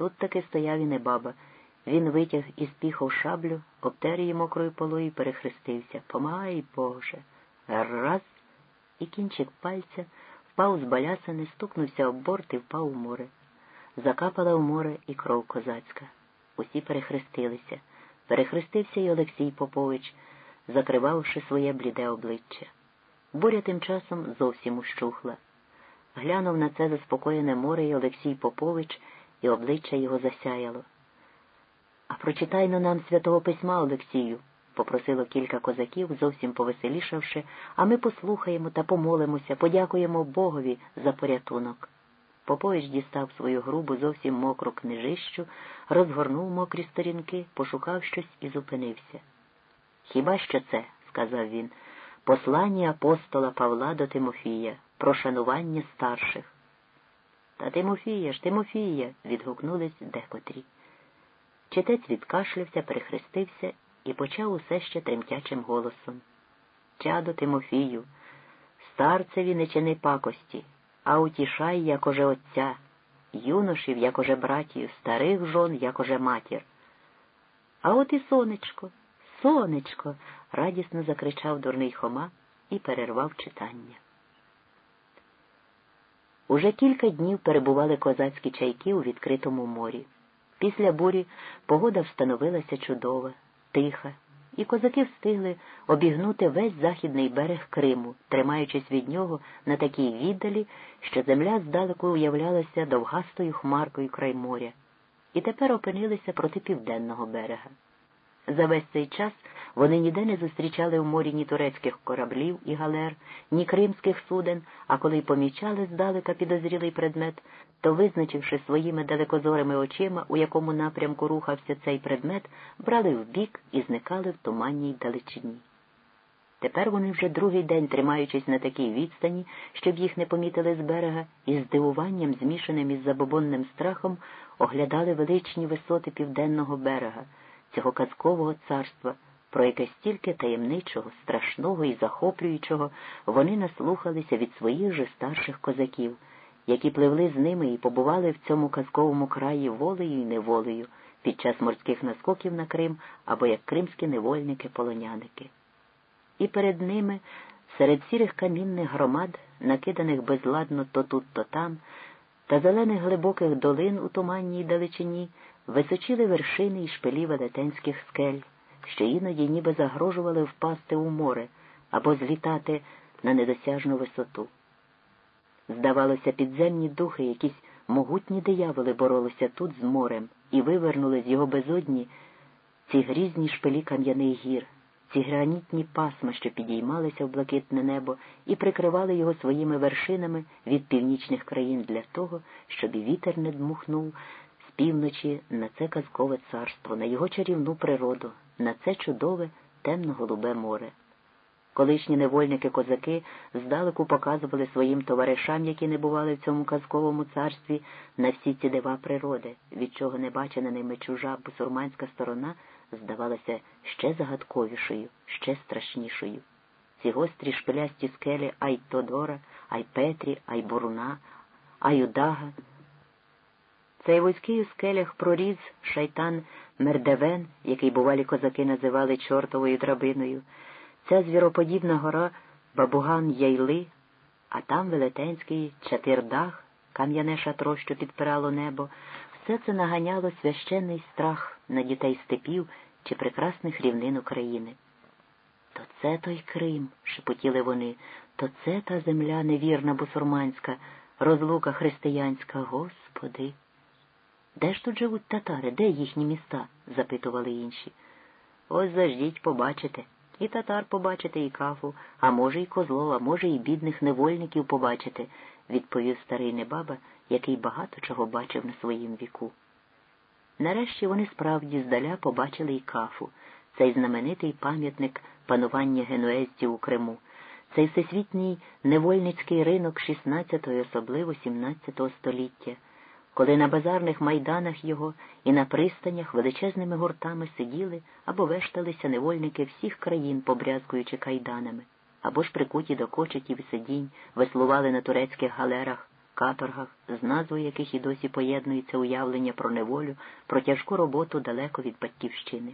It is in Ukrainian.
Тут таки стояв і не баба. Він витяг із піхов шаблю, обтер її мокрою полою і перехрестився. Помагай, Боже. Раз. І кінчик пальця впав з балясини, стукнувся об борт і впав у море. Закапала в море і кров козацька. Усі перехрестилися. Перехрестився й Олексій Попович, закривавши своє бліде обличчя. Буря тим часом зовсім ущухла. Глянув на це заспокоєне море і Олексій Попович, і обличчя його засяяло. А прочитай на нам святого письма, Олексію, попросило кілька козаків, зовсім повеселішавши, а ми послухаємо та помолимося, подякуємо Богові за порятунок. Попович дістав свою грубу, зовсім мокру книжищу, розгорнув мокрі сторінки, пошукав щось і зупинився. Хіба що це, сказав він, послання апостола Павла до Тимофія про шанування старших. Та Тимофія ж, Тимофія, відгукнулись декотрі. Читець відкашлявся, перехрестився і почав усе ще тремтячим голосом. Чадо Тимофію, старцеві не чини пакості, а утішай, якоже отця, юношів, якоже братів, старих жон, якоже матір. А от і сонечко, сонечко, радісно закричав дурний Хома і перервав читання. Уже кілька днів перебували козацькі чайки у відкритому морі. Після бурі погода встановилася чудова, тиха, і козаки встигли обігнути весь західний берег Криму, тримаючись від нього на такій віддалі, що земля здалеку уявлялася довгастою хмаркою край моря, і тепер опинилися проти південного берега. За весь цей час вони ніде не зустрічали в морі ні турецьких кораблів і галер, ні кримських суден, а коли й помічали здалека підозрілий предмет, то, визначивши своїми далекозорими очима, у якому напрямку рухався цей предмет, брали вбік і зникали в туманній далечині. Тепер вони вже другий день, тримаючись на такій відстані, щоб їх не помітили з берега, і здивуванням, змішаним із забобонним страхом, оглядали величні висоти південного берега, цього казкового царства про яке стільки таємничого, страшного і захоплюючого вони наслухалися від своїх же старших козаків, які пливли з ними і побували в цьому казковому краї волею і неволею під час морських наскоків на Крим або як кримські невольники-полоняники. І перед ними, серед сірих камінних громад, накиданих безладно то тут, то там, та зелених глибоких долин у туманній далечині, височили вершини і шпилі велетенських скель що іноді ніби загрожували впасти у море або злітати на недосяжну висоту. Здавалося, підземні духи, якісь могутні дияволи боролися тут з морем і вивернули з його безодні ці грізні шпилі кам'яних гір, ці гранітні пасма, що підіймалися в блакитне небо, і прикривали його своїми вершинами від північних країн для того, щоб і вітер не дмухнув з півночі на це казкове царство, на його чарівну природу, на це чудове темно-голубе море. Колишні невольники козаки здалеку показували своїм товаришам, які не бували в цьому казковому царстві, на всі ці дива природи, від чого не бачена ними чужа бусурманська сторона здавалася ще загадковішою, ще страшнішою. Ці гострі шпилясті скелі Ай-Тодора, Ай-Петрі, Ай-Буруна, Ай-Удага. Цей вузький у скелях проріз шайтан Мердевен, який бувалі козаки називали чортовою драбиною, ця звіроподібна гора Бабуган Яйли, а там велетенський чатирдах, кам'яне шатро, що підпирало небо, все це наганяло священний страх на дітей степів чи прекрасних рівнин України. То це той Крим, шепотіли вони, то це та земля невірна бусурманська, розлука християнська, Господи. Де ж тут живуть татари? Де їхні міста? запитували інші. Ось заждіть, побачите. І татар побачите, і кафу, а може, і козлов, а може, і бідних невольників побачите, відповів старий небаба, який багато чого бачив на своїм віку. Нарешті вони справді здаля побачили і кафу, цей знаменитий пам'ятник панування генуезців у Криму, цей всесвітній невольницький ринок XVI, особливо XVII століття коли на базарних майданах його і на пристанях величезними гуртами сиділи або вешталися невольники всіх країн, побрязкуючи кайданами, або ж прикуті до кочетів і сидінь, веслували на турецьких галерах каторгах, з назвою яких і досі поєднується уявлення про неволю, про тяжку роботу далеко від батьківщини.